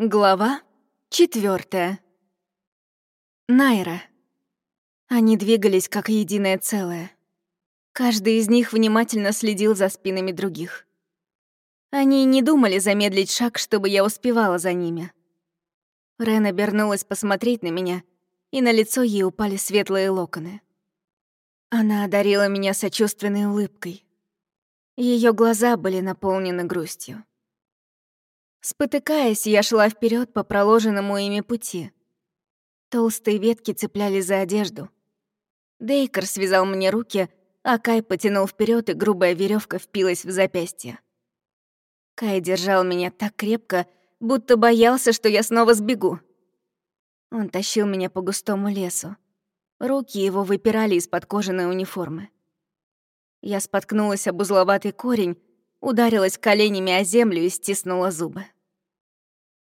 Глава четвертая. Найра. Они двигались как единое целое. Каждый из них внимательно следил за спинами других. Они не думали замедлить шаг, чтобы я успевала за ними. Рен обернулась посмотреть на меня, и на лицо ей упали светлые локоны. Она одарила меня сочувственной улыбкой. Ее глаза были наполнены грустью. Спотыкаясь, я шла вперед по проложенному ими пути. Толстые ветки цепляли за одежду. Дейкер связал мне руки, а Кай потянул вперед, и грубая веревка впилась в запястье. Кай держал меня так крепко, будто боялся, что я снова сбегу. Он тащил меня по густому лесу. Руки его выпирали из-под кожаной униформы. Я споткнулась об узловатый корень, ударилась коленями о землю и стиснула зубы.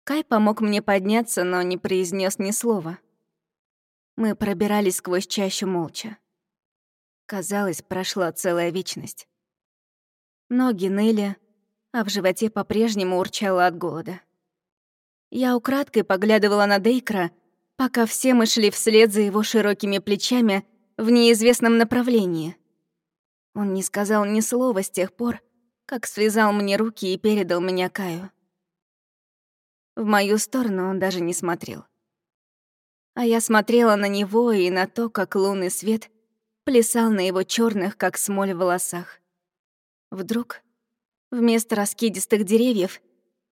Кай помог мне подняться, но не произнес ни слова. Мы пробирались сквозь чащу молча. Казалось, прошла целая вечность. Ноги ныли, а в животе по-прежнему урчало от голода. Я украдкой поглядывала на Дейкра, пока все мы шли вслед за его широкими плечами в неизвестном направлении. Он не сказал ни слова с тех пор, как связал мне руки и передал меня Каю. В мою сторону он даже не смотрел. А я смотрела на него и на то, как лунный свет плясал на его черных, как смоль, волосах. Вдруг, вместо раскидистых деревьев,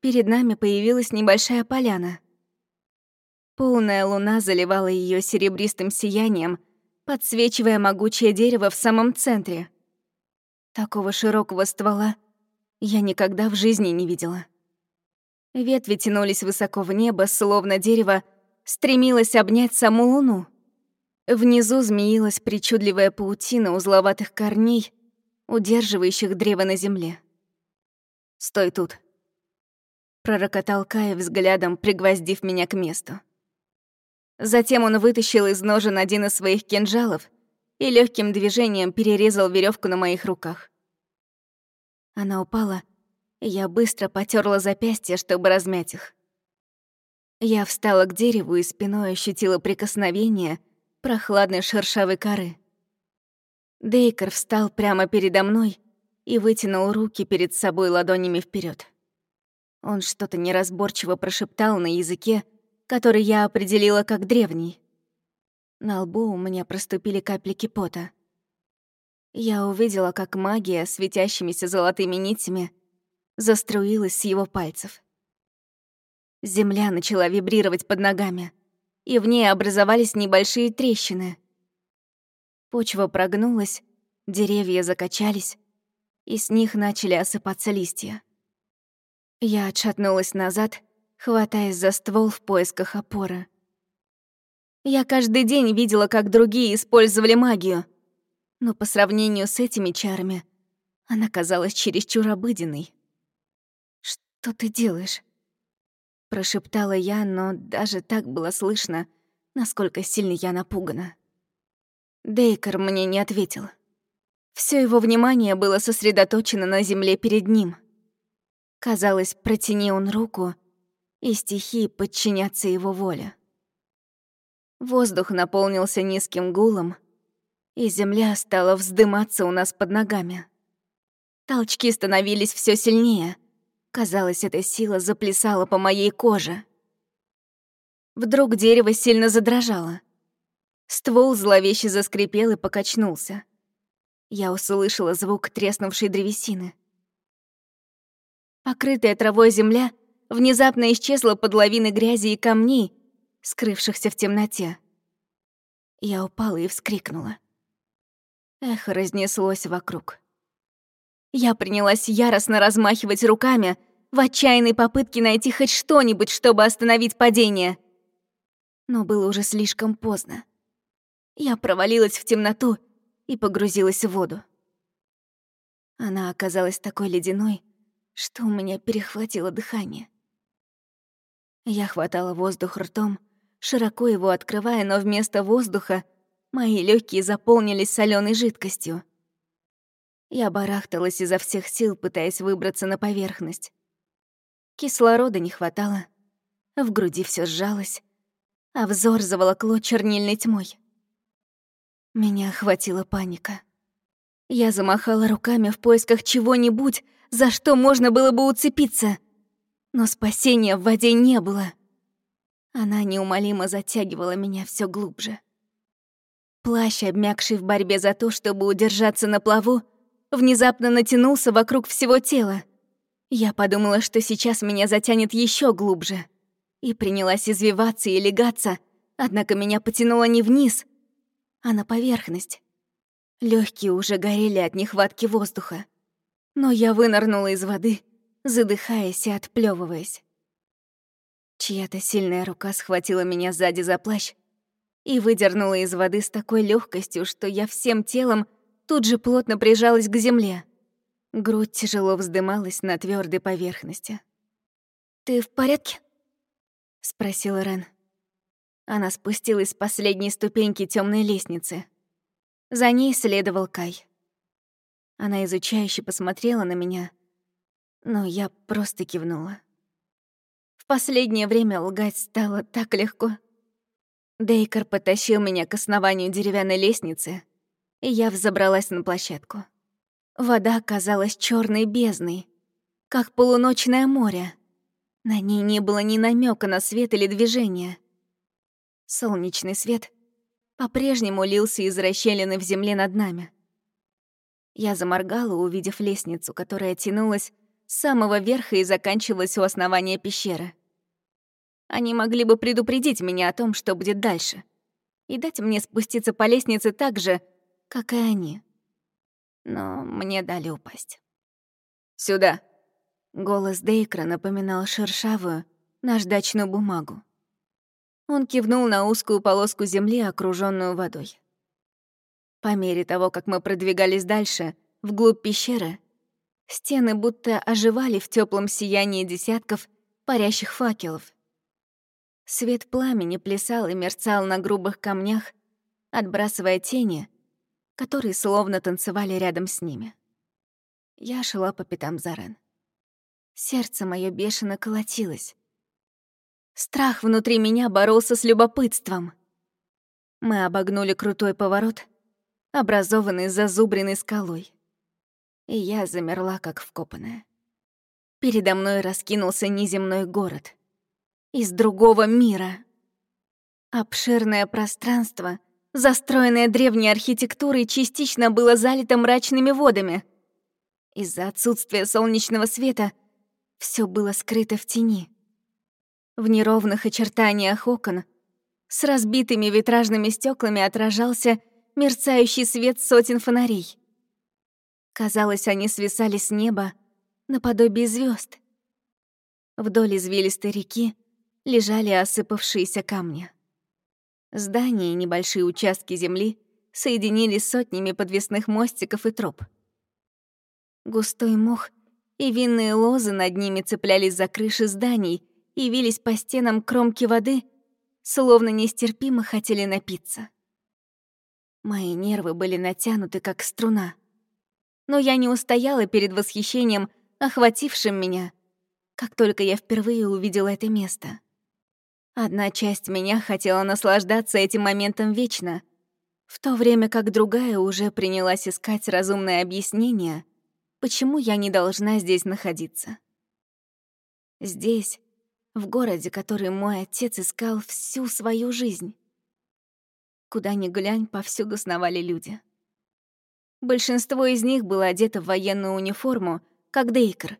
перед нами появилась небольшая поляна. Полная луна заливала ее серебристым сиянием, подсвечивая могучее дерево в самом центре. Такого широкого ствола я никогда в жизни не видела. Ветви тянулись высоко в небо, словно дерево стремилось обнять саму луну. Внизу змеилась причудливая паутина узловатых корней, удерживающих древо на земле. «Стой тут», — пророкотал Кай взглядом, пригвоздив меня к месту. Затем он вытащил из ножен один из своих кинжалов и легким движением перерезал веревку на моих руках. Она упала, и я быстро потерла запястья, чтобы размять их. Я встала к дереву и спиной ощутила прикосновение прохладной шершавой коры. Дейкер встал прямо передо мной и вытянул руки перед собой ладонями вперед. Он что-то неразборчиво прошептал на языке, который я определила как древний. На лбу у меня проступили капельки пота. Я увидела, как магия светящимися золотыми нитями заструилась с его пальцев. Земля начала вибрировать под ногами, и в ней образовались небольшие трещины. Почва прогнулась, деревья закачались, и с них начали осыпаться листья. Я отшатнулась назад, хватаясь за ствол в поисках опоры. Я каждый день видела, как другие использовали магию — но по сравнению с этими чарами она казалась чересчур обыденной. «Что ты делаешь?» Прошептала я, но даже так было слышно, насколько сильно я напугана. Дейкер мне не ответил. Все его внимание было сосредоточено на земле перед ним. Казалось, протяни он руку, и стихии подчинятся его воле. Воздух наполнился низким гулом, и земля стала вздыматься у нас под ногами. Толчки становились все сильнее. Казалось, эта сила заплясала по моей коже. Вдруг дерево сильно задрожало. Ствол зловеще заскрипел и покачнулся. Я услышала звук треснувшей древесины. Покрытая травой земля внезапно исчезла под лавиной грязи и камней, скрывшихся в темноте. Я упала и вскрикнула. Эхо разнеслось вокруг. Я принялась яростно размахивать руками в отчаянной попытке найти хоть что-нибудь, чтобы остановить падение. Но было уже слишком поздно. Я провалилась в темноту и погрузилась в воду. Она оказалась такой ледяной, что у меня перехватило дыхание. Я хватала воздух ртом, широко его открывая, но вместо воздуха Мои легкие заполнились соленой жидкостью. Я барахталась изо всех сил, пытаясь выбраться на поверхность. Кислорода не хватало. в груди все сжалось, а взор заволокло чернильной тьмой. Меня охватила паника. Я замахала руками в поисках чего-нибудь, за что можно было бы уцепиться. Но спасения в воде не было. Она неумолимо затягивала меня все глубже. Плащ, обмякший в борьбе за то, чтобы удержаться на плаву, внезапно натянулся вокруг всего тела. Я подумала, что сейчас меня затянет еще глубже. И принялась извиваться и легаться, однако меня потянуло не вниз, а на поверхность. Легкие уже горели от нехватки воздуха. Но я вынырнула из воды, задыхаясь и отплевываясь. Чья-то сильная рука схватила меня сзади за плащ и выдернула из воды с такой легкостью, что я всем телом тут же плотно прижалась к земле. Грудь тяжело вздымалась на твердой поверхности. «Ты в порядке?» — спросила Рен. Она спустилась с последней ступеньки темной лестницы. За ней следовал Кай. Она изучающе посмотрела на меня, но я просто кивнула. В последнее время лгать стало так легко. Дейкер потащил меня к основанию деревянной лестницы, и я взобралась на площадку. Вода казалась черной бездной, как полуночное море. На ней не было ни намека на свет или движение. Солнечный свет по-прежнему лился из расщелины в земле над нами. Я заморгала, увидев лестницу, которая тянулась с самого верха и заканчивалась у основания пещеры. Они могли бы предупредить меня о том, что будет дальше, и дать мне спуститься по лестнице так же, как и они. Но мне дали упасть. «Сюда!» Голос Дейкра напоминал шершавую, наждачную бумагу. Он кивнул на узкую полоску земли, окруженную водой. По мере того, как мы продвигались дальше, вглубь пещеры, стены будто оживали в теплом сиянии десятков парящих факелов. Свет пламени плясал и мерцал на грубых камнях, отбрасывая тени, которые словно танцевали рядом с ними. Я шла по пятам Зарен. Сердце мое бешено колотилось. Страх внутри меня боролся с любопытством. Мы обогнули крутой поворот, образованный зазубренной скалой. И я замерла, как вкопанная. Передо мной раскинулся неземной город. Из другого мира. Обширное пространство, застроенное древней архитектурой, частично было залито мрачными водами. Из-за отсутствия солнечного света все было скрыто в тени. В неровных очертаниях окон с разбитыми витражными стеклами отражался мерцающий свет сотен фонарей. Казалось, они свисали с неба наподобие звезд. Вдоль извилистой реки лежали осыпавшиеся камни. Здания и небольшие участки земли соединились сотнями подвесных мостиков и троп. Густой мох и винные лозы над ними цеплялись за крыши зданий и вились по стенам кромки воды, словно нестерпимо хотели напиться. Мои нервы были натянуты, как струна. Но я не устояла перед восхищением, охватившим меня, как только я впервые увидела это место. Одна часть меня хотела наслаждаться этим моментом вечно, в то время как другая уже принялась искать разумное объяснение, почему я не должна здесь находиться. Здесь, в городе, который мой отец искал всю свою жизнь. Куда ни глянь, повсюду сновали люди. Большинство из них было одето в военную униформу, как Дейкер,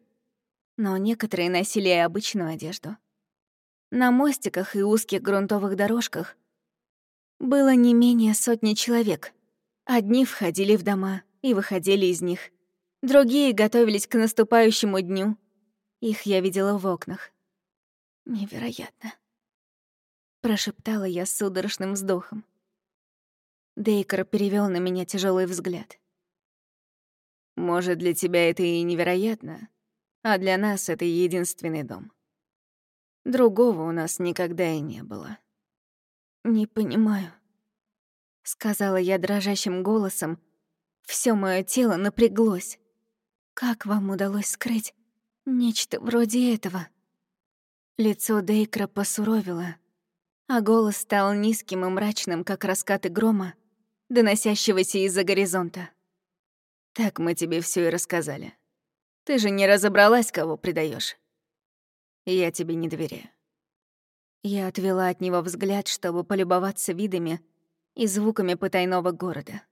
но некоторые носили и обычную одежду. На мостиках и узких грунтовых дорожках было не менее сотни человек. Одни входили в дома и выходили из них, другие готовились к наступающему дню. Их я видела в окнах. Невероятно. Прошептала я с судорожным вздохом. Дейкер перевел на меня тяжелый взгляд. «Может, для тебя это и невероятно, а для нас это единственный дом. Другого у нас никогда и не было». «Не понимаю», — сказала я дрожащим голосом. Всё моё тело напряглось. «Как вам удалось скрыть нечто вроде этого?» Лицо Дейкра посуровило, а голос стал низким и мрачным, как раскаты грома, доносящегося из-за горизонта. «Так мы тебе все и рассказали. Ты же не разобралась, кого предаешь. Я тебе не доверяю». Я отвела от него взгляд, чтобы полюбоваться видами и звуками потайного города.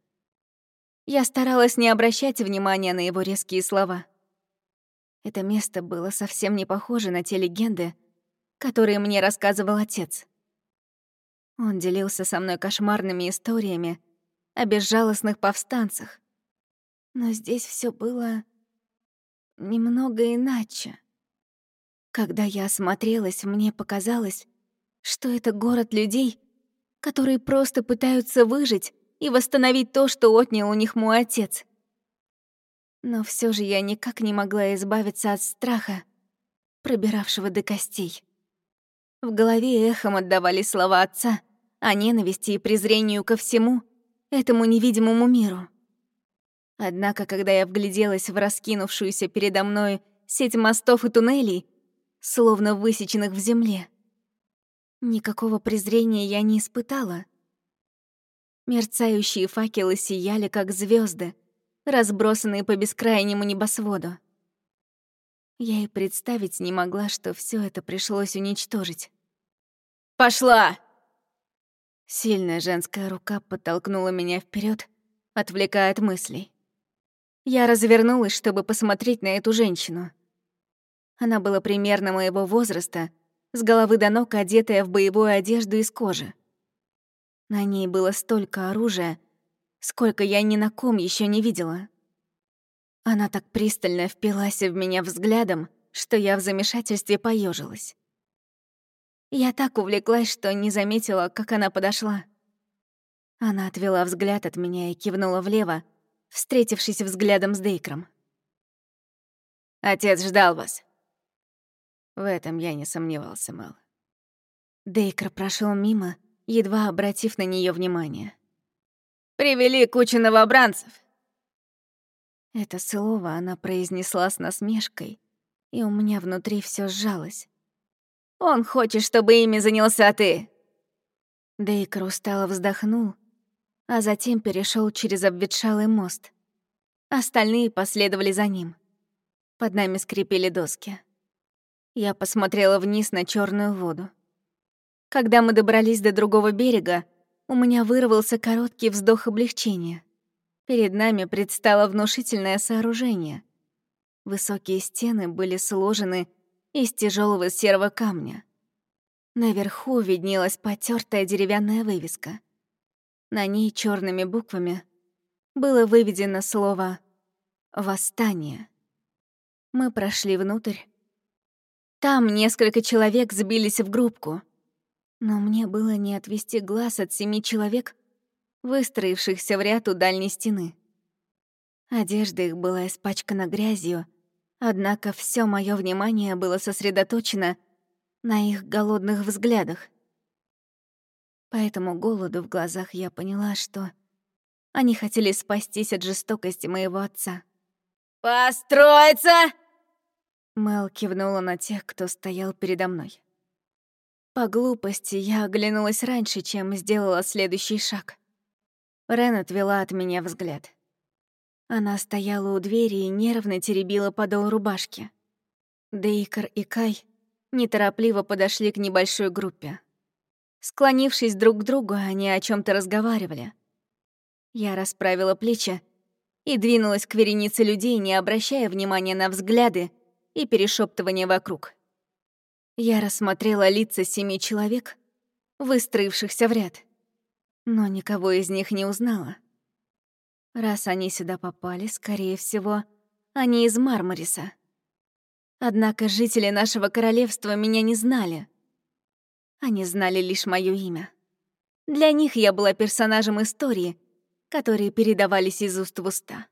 Я старалась не обращать внимания на его резкие слова. Это место было совсем не похоже на те легенды, которые мне рассказывал отец. Он делился со мной кошмарными историями о безжалостных повстанцах. Но здесь все было немного иначе. Когда я осмотрелась, мне показалось, что это город людей, которые просто пытаются выжить и восстановить то, что отнял у них мой отец. Но все же я никак не могла избавиться от страха, пробиравшего до костей. В голове эхом отдавали слова отца о ненависти и презрению ко всему этому невидимому миру. Однако, когда я вгляделась в раскинувшуюся передо мной сеть мостов и туннелей, словно высеченных в земле, никакого презрения я не испытала. Мерцающие факелы сияли, как звезды, разбросанные по бескрайнему небосводу. Я и представить не могла, что все это пришлось уничтожить. «Пошла!» Сильная женская рука подтолкнула меня вперед, отвлекая от мыслей. Я развернулась, чтобы посмотреть на эту женщину. Она была примерно моего возраста, с головы до ног одетая в боевую одежду из кожи. На ней было столько оружия, сколько я ни на ком еще не видела. Она так пристально впилась в меня взглядом, что я в замешательстве поежилась. Я так увлеклась, что не заметила, как она подошла. Она отвела взгляд от меня и кивнула влево, встретившись взглядом с Дейкром. «Отец ждал вас». В этом я не сомневался, Мэл. Дейкр прошел мимо, едва обратив на нее внимание. «Привели кучу новобранцев!» Это слово она произнесла с насмешкой, и у меня внутри все сжалось. «Он хочет, чтобы ими занялся ты!» Дейкер устало вздохнул, а затем перешел через обветшалый мост. Остальные последовали за ним. Под нами скрипели доски. Я посмотрела вниз на черную воду. Когда мы добрались до другого берега, у меня вырвался короткий вздох облегчения. Перед нами предстало внушительное сооружение. Высокие стены были сложены из тяжелого серого камня. Наверху виднелась потертая деревянная вывеска. На ней черными буквами было выведено слово «Восстание». Мы прошли внутрь. Там несколько человек сбились в группку — но мне было не отвести глаз от семи человек, выстроившихся в ряд у дальней стены. Одежда их была испачкана грязью, однако все мое внимание было сосредоточено на их голодных взглядах. По этому голоду в глазах я поняла, что они хотели спастись от жестокости моего отца. «Построиться!» Мел кивнула на тех, кто стоял передо мной. По глупости я оглянулась раньше, чем сделала следующий шаг. Рен отвела от меня взгляд. Она стояла у двери и нервно теребила подол рубашки. Дейкер и Кай неторопливо подошли к небольшой группе. Склонившись друг к другу, они о чем то разговаривали. Я расправила плечи и двинулась к веренице людей, не обращая внимания на взгляды и перешептывания вокруг. Я рассмотрела лица семи человек, выстроившихся в ряд, но никого из них не узнала. Раз они сюда попали, скорее всего, они из Мармариса. Однако жители нашего королевства меня не знали. Они знали лишь моё имя. Для них я была персонажем истории, которые передавались из уст в уста.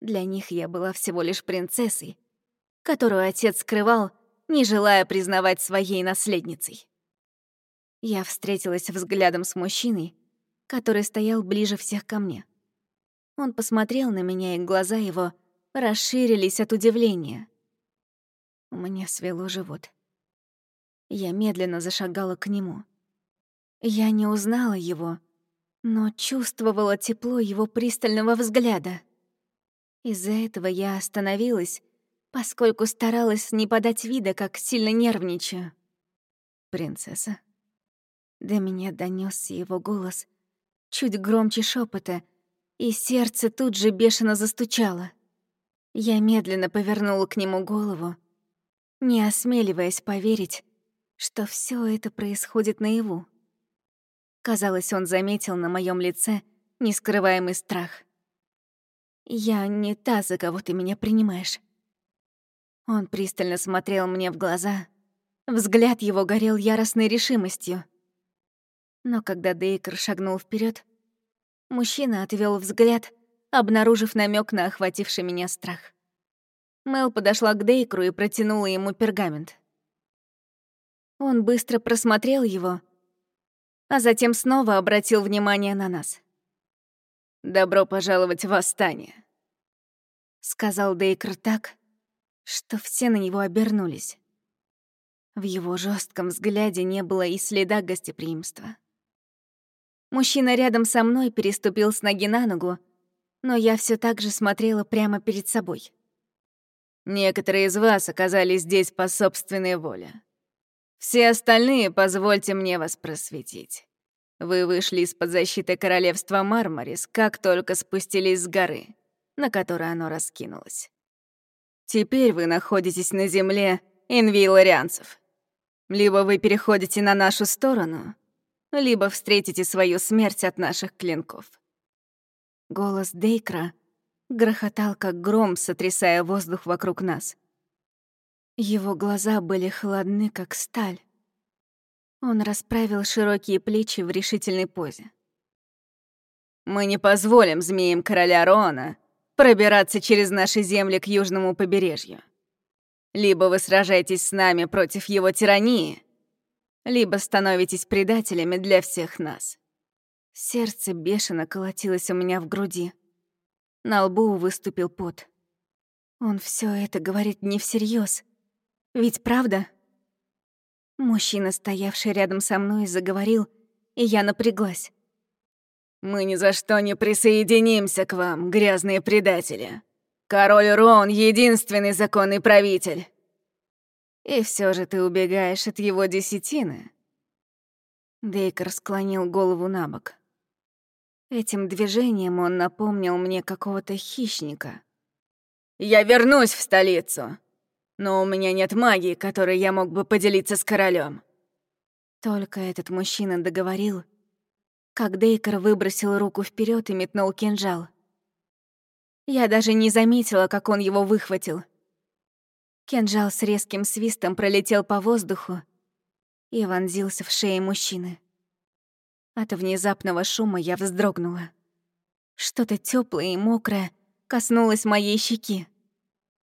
Для них я была всего лишь принцессой, которую отец скрывал не желая признавать своей наследницей. Я встретилась взглядом с мужчиной, который стоял ближе всех ко мне. Он посмотрел на меня, и глаза его расширились от удивления. Меня свело живот. Я медленно зашагала к нему. Я не узнала его, но чувствовала тепло его пристального взгляда. Из-за этого я остановилась, поскольку старалась не подать вида, как сильно нервничаю. «Принцесса». До меня донесся его голос, чуть громче шепота, и сердце тут же бешено застучало. Я медленно повернула к нему голову, не осмеливаясь поверить, что все это происходит наяву. Казалось, он заметил на моем лице нескрываемый страх. «Я не та, за кого ты меня принимаешь». Он пристально смотрел мне в глаза. Взгляд его горел яростной решимостью. Но когда Дейкер шагнул вперед, мужчина отвел взгляд, обнаружив намек на охвативший меня страх. Мел подошла к Дейкру и протянула ему пергамент. Он быстро просмотрел его, а затем снова обратил внимание на нас. «Добро пожаловать в восстание», — сказал Дейкер так, что все на него обернулись. В его жестком взгляде не было и следа гостеприимства. Мужчина рядом со мной переступил с ноги на ногу, но я все так же смотрела прямо перед собой. Некоторые из вас оказались здесь по собственной воле. Все остальные позвольте мне вас просветить. Вы вышли из-под защиты королевства Мармарис, как только спустились с горы, на которой оно раскинулось. Теперь вы находитесь на земле инвейларианцев. Либо вы переходите на нашу сторону, либо встретите свою смерть от наших клинков. Голос Дейкра грохотал, как гром, сотрясая воздух вокруг нас. Его глаза были холодны, как сталь. Он расправил широкие плечи в решительной позе. «Мы не позволим змеям короля Рона пробираться через наши земли к южному побережью. Либо вы сражаетесь с нами против его тирании, либо становитесь предателями для всех нас». Сердце бешено колотилось у меня в груди. На лбу выступил пот. Он все это говорит не всерьез. Ведь правда? Мужчина, стоявший рядом со мной, заговорил, и я напряглась. «Мы ни за что не присоединимся к вам, грязные предатели. Король Рон — единственный законный правитель. И все же ты убегаешь от его десятины». Дейкер склонил голову на бок. Этим движением он напомнил мне какого-то хищника. «Я вернусь в столицу!» Но у меня нет магии, которой я мог бы поделиться с королем. Только этот мужчина договорил, как Дейкер выбросил руку вперед и метнул кинжал. Я даже не заметила, как он его выхватил. Кинжал с резким свистом пролетел по воздуху и вонзился в шею мужчины. От внезапного шума я вздрогнула. Что-то теплое и мокрое коснулось моей щеки.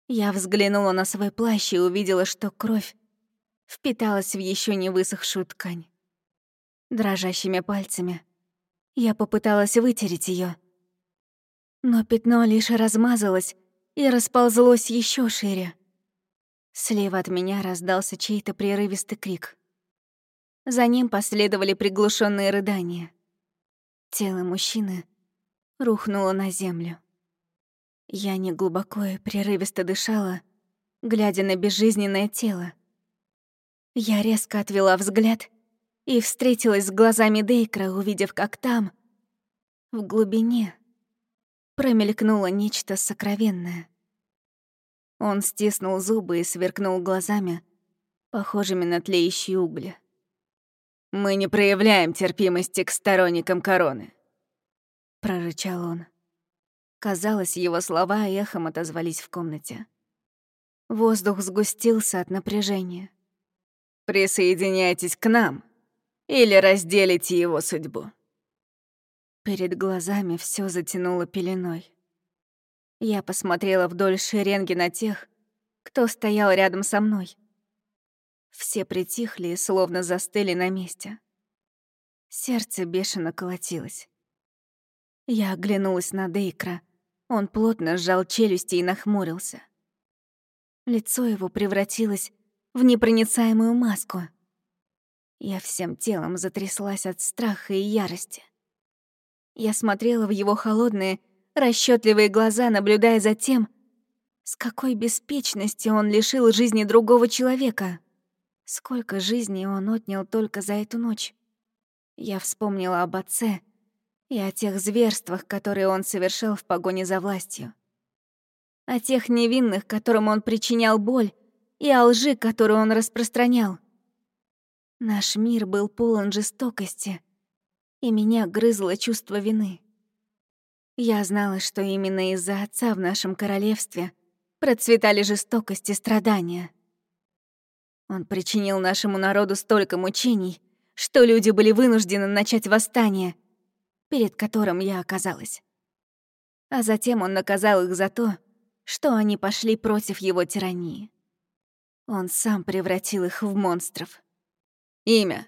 Я взглянула на свой плащ и увидела, что кровь впиталась в еще не высохшую ткань. Дрожащими пальцами я попыталась вытереть ее, но пятно лишь размазалось и расползлось еще шире. Слева от меня раздался чей-то прерывистый крик. За ним последовали приглушенные рыдания. Тело мужчины рухнуло на землю. Я неглубоко и прерывисто дышала, глядя на безжизненное тело. Я резко отвела взгляд и встретилась с глазами Дейкра, увидев, как там, в глубине, промелькнуло нечто сокровенное. Он стиснул зубы и сверкнул глазами, похожими на тлеющие угли. «Мы не проявляем терпимости к сторонникам короны», — прорычал он. Казалось, его слова эхом отозвались в комнате. Воздух сгустился от напряжения. «Присоединяйтесь к нам или разделите его судьбу». Перед глазами все затянуло пеленой. Я посмотрела вдоль шеренги на тех, кто стоял рядом со мной. Все притихли и словно застыли на месте. Сердце бешено колотилось. Я оглянулась на Дейкра — он плотно сжал челюсти и нахмурился. Лицо его превратилось в непроницаемую маску. Я всем телом затряслась от страха и ярости. Я смотрела в его холодные, расчетливые глаза, наблюдая за тем, с какой беспечностью он лишил жизни другого человека. Сколько жизней он отнял только за эту ночь. Я вспомнила об отце и о тех зверствах, которые он совершил в погоне за властью. О тех невинных, которым он причинял боль, и о лжи, которую он распространял. Наш мир был полон жестокости, и меня грызло чувство вины. Я знала, что именно из-за отца в нашем королевстве процветали жестокость и страдания. Он причинил нашему народу столько мучений, что люди были вынуждены начать восстание, перед которым я оказалась. А затем он наказал их за то, что они пошли против его тирании. Он сам превратил их в монстров. Имя.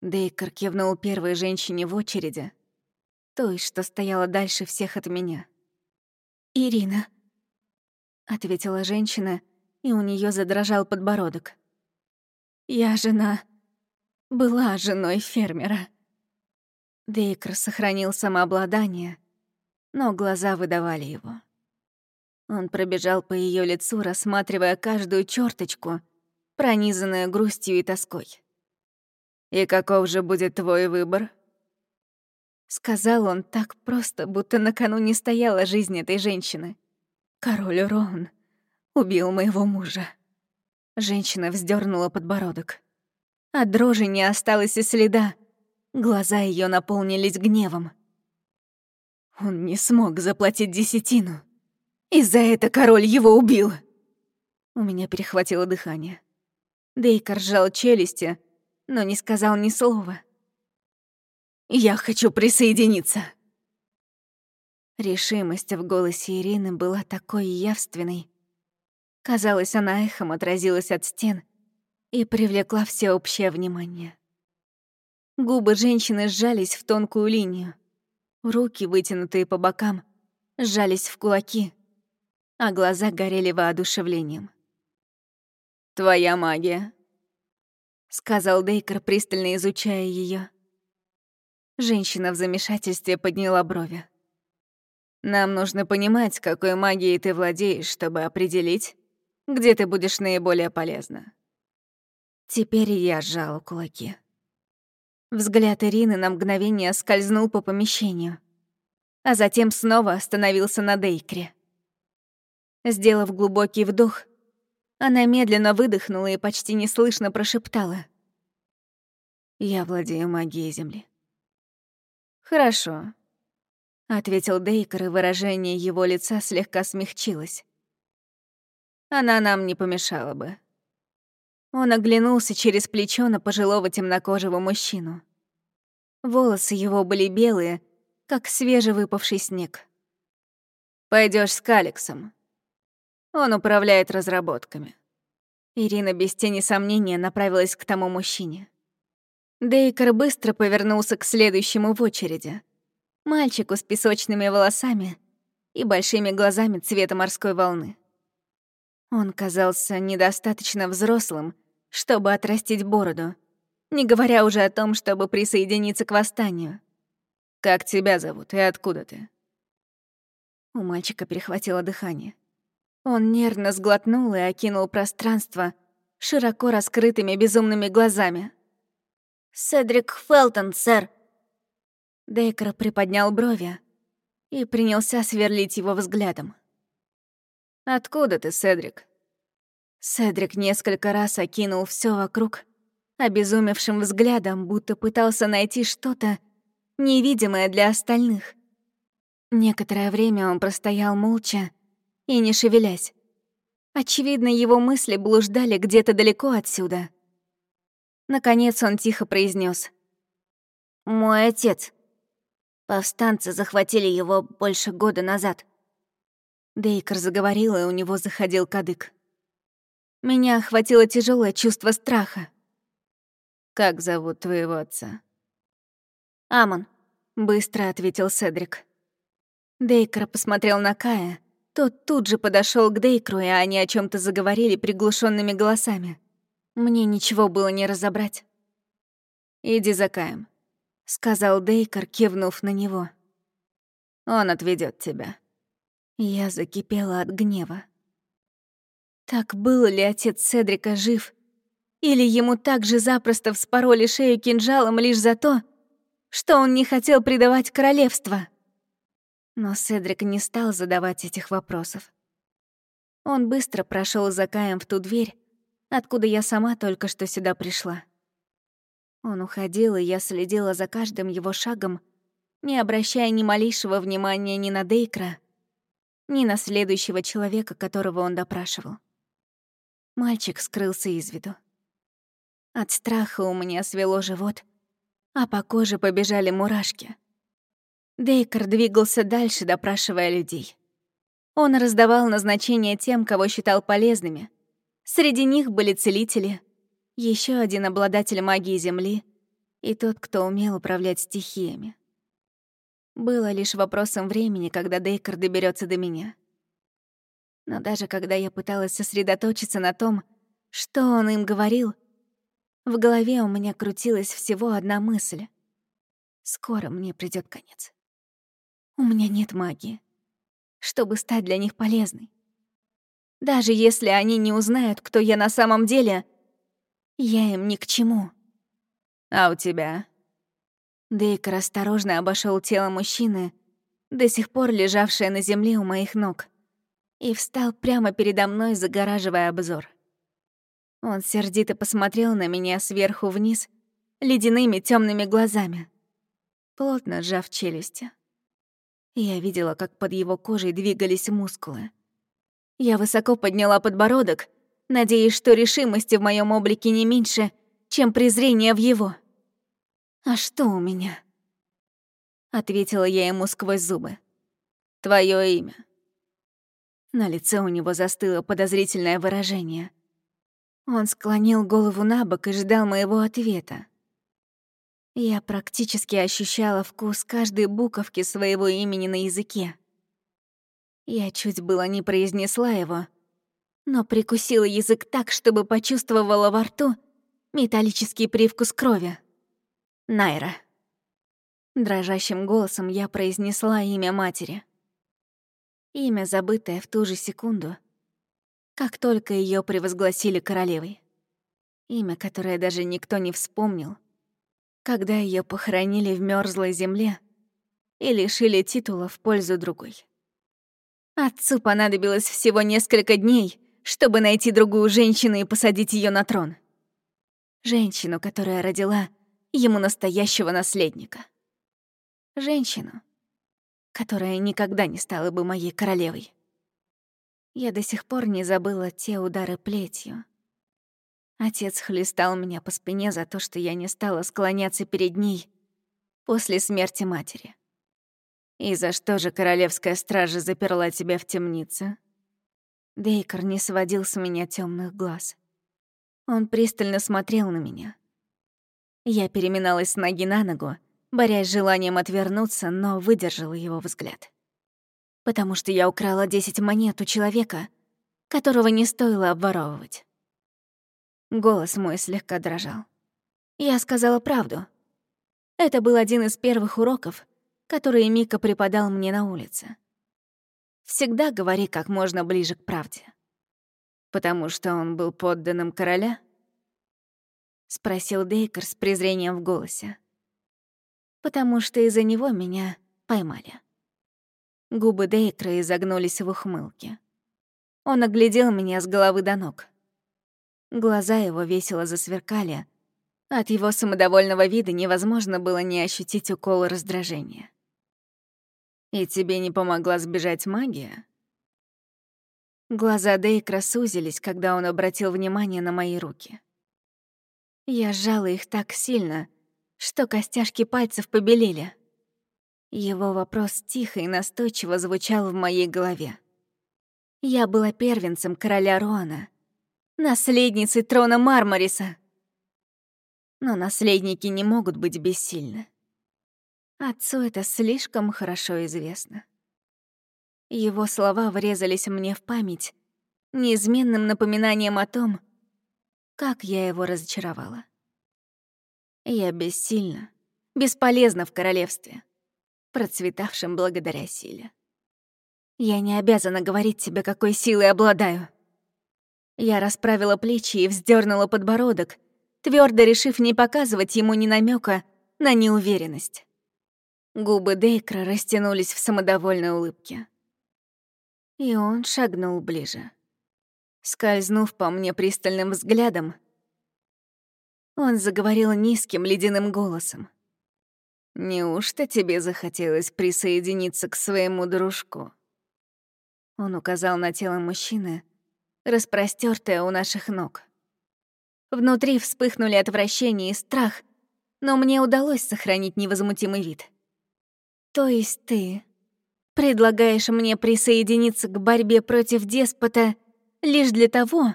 Дейкер кивнул первой женщине в очереди, той, что стояла дальше всех от меня. «Ирина», — ответила женщина, и у нее задрожал подбородок. «Я жена была женой фермера. Дейкер сохранил самообладание, но глаза выдавали его. Он пробежал по ее лицу, рассматривая каждую черточку, пронизанную грустью и тоской. «И каков же будет твой выбор?» Сказал он так просто, будто накануне стояла жизнь этой женщины. «Король Роун убил моего мужа». Женщина вздернула подбородок. От дрожи не осталось и следа. Глаза ее наполнились гневом. Он не смог заплатить десятину. И за это король его убил. У меня перехватило дыхание. Дейкар сжал челюсти, но не сказал ни слова. «Я хочу присоединиться!» Решимость в голосе Ирины была такой явственной. Казалось, она эхом отразилась от стен — и привлекла всеобщее внимание. Губы женщины сжались в тонкую линию. Руки, вытянутые по бокам, сжались в кулаки, а глаза горели воодушевлением. «Твоя магия», — сказал Дейкер, пристально изучая ее. Женщина в замешательстве подняла брови. «Нам нужно понимать, какой магией ты владеешь, чтобы определить, где ты будешь наиболее полезна. Теперь я сжала кулаки. Взгляд Ирины на мгновение скользнул по помещению, а затем снова остановился на Дейкре. Сделав глубокий вдох, она медленно выдохнула и почти неслышно прошептала. «Я владею магией Земли». «Хорошо», — ответил Дейкер, и выражение его лица слегка смягчилось. «Она нам не помешала бы». Он оглянулся через плечо на пожилого темнокожего мужчину. Волосы его были белые, как свежевыпавший снег. Пойдешь с Каликсом. Он управляет разработками». Ирина без тени сомнения направилась к тому мужчине. Дейкер быстро повернулся к следующему в очереди. Мальчику с песочными волосами и большими глазами цвета морской волны. Он казался недостаточно взрослым, чтобы отрастить бороду, не говоря уже о том, чтобы присоединиться к восстанию. «Как тебя зовут и откуда ты?» У мальчика перехватило дыхание. Он нервно сглотнул и окинул пространство широко раскрытыми безумными глазами. «Седрик Фелтон, сэр!» Дейкер приподнял брови и принялся сверлить его взглядом. «Откуда ты, Седрик?» Седрик несколько раз окинул все вокруг, обезумевшим взглядом, будто пытался найти что-то невидимое для остальных. Некоторое время он простоял молча и не шевелясь. Очевидно, его мысли блуждали где-то далеко отсюда. Наконец он тихо произнес: «Мой отец. Повстанцы захватили его больше года назад». Дейкер заговорил, и у него заходил кадык. Меня охватило тяжелое чувство страха. «Как зовут твоего отца?» «Амон», — быстро ответил Седрик. Дейкер посмотрел на Кая. Тот тут же подошел к Дейкру, и они о чем то заговорили приглушенными голосами. Мне ничего было не разобрать. «Иди за Каем», — сказал Дейкер, кивнув на него. «Он отведет тебя». Я закипела от гнева. Так был ли отец Седрика жив? Или ему так же запросто вспороли шею кинжалом лишь за то, что он не хотел предавать королевство? Но Седрик не стал задавать этих вопросов. Он быстро прошел за Каем в ту дверь, откуда я сама только что сюда пришла. Он уходил, и я следила за каждым его шагом, не обращая ни малейшего внимания ни на Дейкра, ни на следующего человека, которого он допрашивал. Мальчик скрылся из виду. От страха у меня свело живот, а по коже побежали мурашки. Дейкер двигался дальше, допрашивая людей. Он раздавал назначения тем, кого считал полезными. Среди них были целители, еще один обладатель магии Земли и тот, кто умел управлять стихиями. Было лишь вопросом времени, когда Дейкер доберется до меня. Но даже когда я пыталась сосредоточиться на том, что он им говорил, в голове у меня крутилась всего одна мысль. Скоро мне придёт конец. У меня нет магии, чтобы стать для них полезной. Даже если они не узнают, кто я на самом деле, я им ни к чему. А у тебя? Дейкер осторожно обошел тело мужчины, до сих пор лежавшее на земле у моих ног, и встал прямо передо мной, загораживая обзор. Он сердито посмотрел на меня сверху вниз, ледяными темными глазами, плотно сжав челюсти. Я видела, как под его кожей двигались мускулы. Я высоко подняла подбородок, надеясь, что решимости в моем облике не меньше, чем презрение в его. «А что у меня?» Ответила я ему сквозь зубы. «Твое имя». На лице у него застыло подозрительное выражение. Он склонил голову на бок и ждал моего ответа. Я практически ощущала вкус каждой буковки своего имени на языке. Я чуть было не произнесла его, но прикусила язык так, чтобы почувствовала во рту металлический привкус крови. Найра. Дрожащим голосом я произнесла имя матери. Имя, забытое в ту же секунду, как только ее превозгласили королевой. Имя, которое даже никто не вспомнил, когда ее похоронили в мерзлой земле и лишили титула в пользу другой. Отцу понадобилось всего несколько дней, чтобы найти другую женщину и посадить ее на трон. Женщину, которая родила ему настоящего наследника. Женщину, которая никогда не стала бы моей королевой. Я до сих пор не забыла те удары плетью. Отец хлестал меня по спине за то, что я не стала склоняться перед ней после смерти матери. «И за что же королевская стража заперла тебя в темнице?» Дейкер не сводил с меня темных глаз. Он пристально смотрел на меня. Я переминалась с ноги на ногу, борясь с желанием отвернуться, но выдержала его взгляд. Потому что я украла 10 монет у человека, которого не стоило обворовывать. Голос мой слегка дрожал. Я сказала правду. Это был один из первых уроков, которые Мика преподал мне на улице. Всегда говори как можно ближе к правде. Потому что он был подданным короля? Спросил Дейкер с презрением в голосе. Потому что из-за него меня поймали. Губы Дейкера изогнулись в ухмылке. Он оглядел меня с головы до ног. Глаза его весело засверкали. От его самодовольного вида невозможно было не ощутить укол раздражения. И тебе не помогла сбежать магия? Глаза Дейкра сузились, когда он обратил внимание на мои руки. Я сжала их так сильно, что костяшки пальцев побелели. Его вопрос тихо и настойчиво звучал в моей голове. Я была первенцем короля Руана, наследницей трона Мармариса. Но наследники не могут быть бессильны. Отцу это слишком хорошо известно. Его слова врезались мне в память, неизменным напоминанием о том, как я его разочаровала. Я бессильна, бесполезна в королевстве, процветавшем благодаря силе. Я не обязана говорить тебе, какой силой обладаю. Я расправила плечи и вздернула подбородок, твердо решив не показывать ему ни намека на неуверенность. Губы Дейкра растянулись в самодовольной улыбке. И он шагнул ближе. Скользнув по мне пристальным взглядом, он заговорил низким ледяным голосом. «Неужто тебе захотелось присоединиться к своему дружку?» Он указал на тело мужчины, распростёртое у наших ног. Внутри вспыхнули отвращение и страх, но мне удалось сохранить невозмутимый вид. «То есть ты предлагаешь мне присоединиться к борьбе против деспота лишь для того,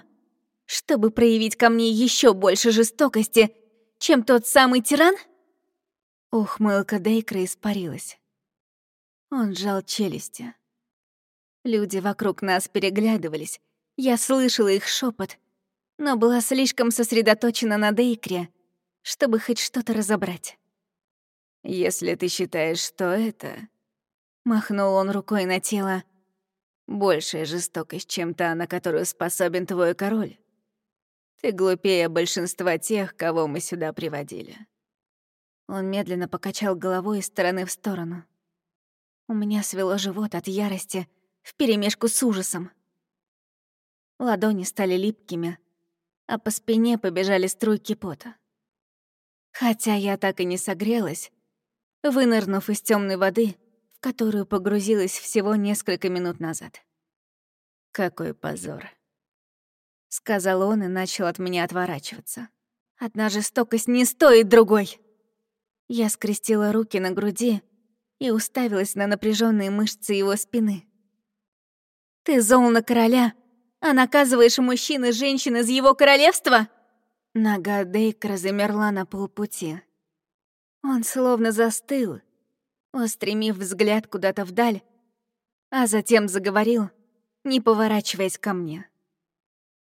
чтобы проявить ко мне еще больше жестокости, чем тот самый тиран?» Ухмылка Дейкра испарилась. Он сжал челюсти. Люди вокруг нас переглядывались. Я слышала их шепот, но была слишком сосредоточена на Дейкре, чтобы хоть что-то разобрать. «Если ты считаешь, что это...» Махнул он рукой на тело. «Большая жестокость, чем та, на которую способен твой король. Ты глупее большинства тех, кого мы сюда приводили». Он медленно покачал головой из стороны в сторону. У меня свело живот от ярости вперемешку с ужасом. Ладони стали липкими, а по спине побежали струйки пота. Хотя я так и не согрелась, вынырнув из темной воды, в которую погрузилась всего несколько минут назад. «Какой позор!» — сказал он и начал от меня отворачиваться. «Одна жестокость не стоит другой!» Я скрестила руки на груди и уставилась на напряженные мышцы его спины. «Ты зол на короля, а наказываешь мужчин и женщин из его королевства?» Нога Дейкра замерла на полпути. Он словно застыл, устремив взгляд куда-то вдаль, а затем заговорил, не поворачиваясь ко мне.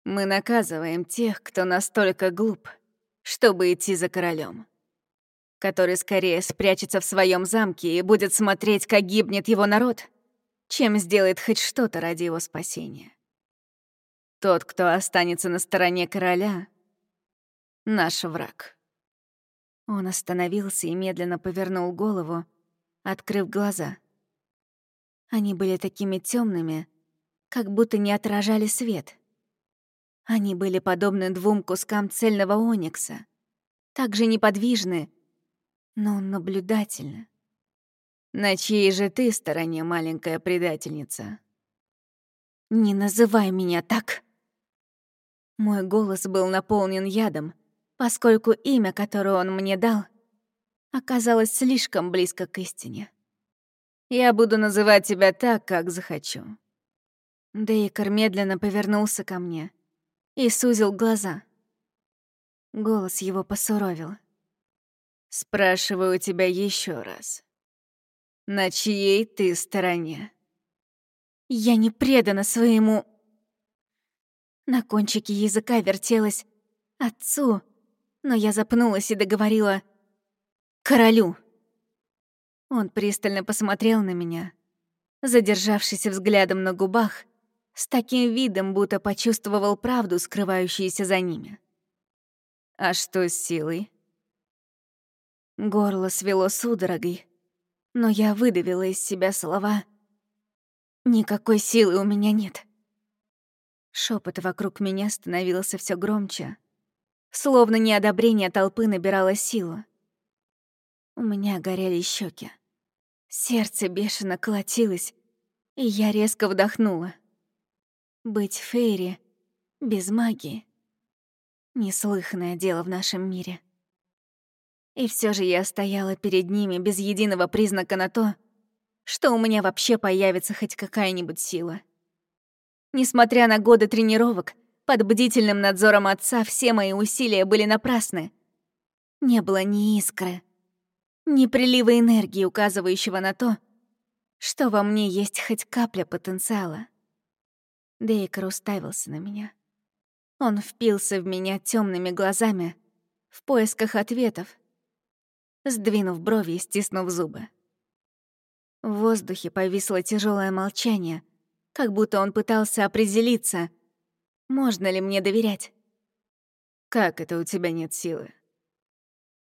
«Мы наказываем тех, кто настолько глуп, чтобы идти за королем, который скорее спрячется в своем замке и будет смотреть, как гибнет его народ, чем сделает хоть что-то ради его спасения. Тот, кто останется на стороне короля, — наш враг». Он остановился и медленно повернул голову, открыв глаза. Они были такими темными, как будто не отражали свет. Они были подобны двум кускам цельного оникса, также неподвижны, но наблюдательны. На чьей же ты стороне, маленькая предательница? Не называй меня так. Мой голос был наполнен ядом, поскольку имя, которое он мне дал, оказалось слишком близко к истине. Я буду называть тебя так, как захочу. Дейкер медленно повернулся ко мне и сузил глаза. Голос его посуровил. «Спрашиваю тебя еще раз. На чьей ты стороне?» «Я не предана своему...» На кончике языка вертелась «отцу», но я запнулась и договорила «королю». Он пристально посмотрел на меня, задержавшись взглядом на губах, с таким видом, будто почувствовал правду, скрывающуюся за ними. «А что с силой?» Горло свело судорогой, но я выдавила из себя слова «Никакой силы у меня нет». Шепот вокруг меня становился все громче, словно неодобрение толпы набирало силу. У меня горели щеки. Сердце бешено колотилось, и я резко вдохнула. Быть Фейри без магии — неслыханное дело в нашем мире. И все же я стояла перед ними без единого признака на то, что у меня вообще появится хоть какая-нибудь сила. Несмотря на годы тренировок, под бдительным надзором отца все мои усилия были напрасны. Не было ни искры, ни прилива энергии, указывающего на то, что во мне есть хоть капля потенциала. Дейкер уставился на меня. Он впился в меня темными глазами в поисках ответов, сдвинув брови и стиснув зубы. В воздухе повисло тяжелое молчание, как будто он пытался определиться, можно ли мне доверять. «Как это у тебя нет силы?»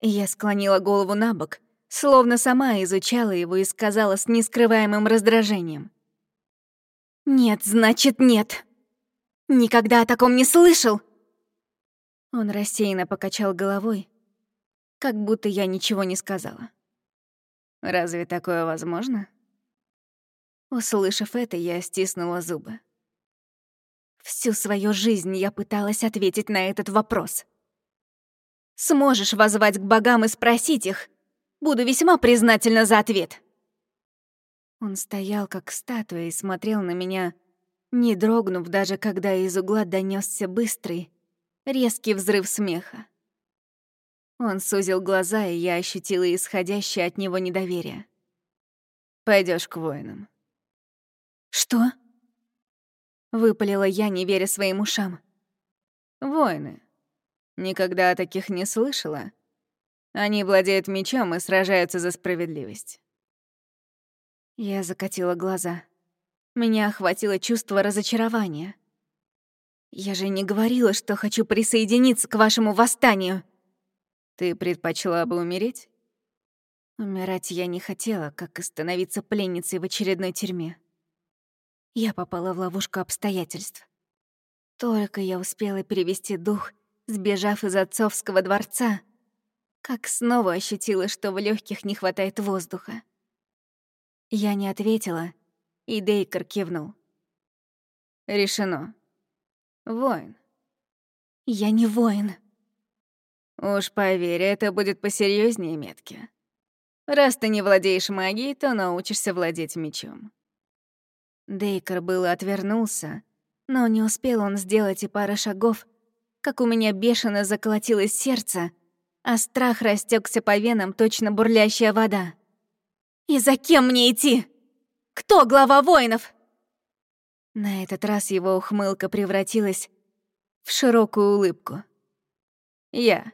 Я склонила голову на бок, словно сама изучала его и сказала с нескрываемым раздражением. «Нет, значит, нет. Никогда о таком не слышал!» Он рассеянно покачал головой, как будто я ничего не сказала. «Разве такое возможно?» Услышав это, я стиснула зубы. Всю свою жизнь я пыталась ответить на этот вопрос. Сможешь возвать к богам и спросить их? Буду весьма признательна за ответ. Он стоял как статуя и смотрел на меня, не дрогнув даже, когда из угла донесся быстрый, резкий взрыв смеха. Он сузил глаза, и я ощутила исходящее от него недоверие. Пойдешь к воинам». «Что?» Выпалила я, не веря своим ушам. «Воины. Никогда о таких не слышала. Они владеют мечом и сражаются за справедливость». Я закатила глаза. Меня охватило чувство разочарования. «Я же не говорила, что хочу присоединиться к вашему восстанию!» «Ты предпочла бы умереть?» Умирать я не хотела, как и становиться пленницей в очередной тюрьме. Я попала в ловушку обстоятельств. Только я успела перевести дух, сбежав из отцовского дворца, как снова ощутила, что в легких не хватает воздуха. Я не ответила, и Дейкер кивнул. «Решено. Воин». «Я не воин». «Уж поверь, это будет посерьезнее метки. Раз ты не владеешь магией, то научишься владеть мечом. Дейкер было отвернулся, но не успел он сделать и пары шагов, как у меня бешено заколотилось сердце, а страх растекся по венам, точно бурлящая вода. «И за кем мне идти? Кто глава воинов?» На этот раз его ухмылка превратилась в широкую улыбку. «Я»,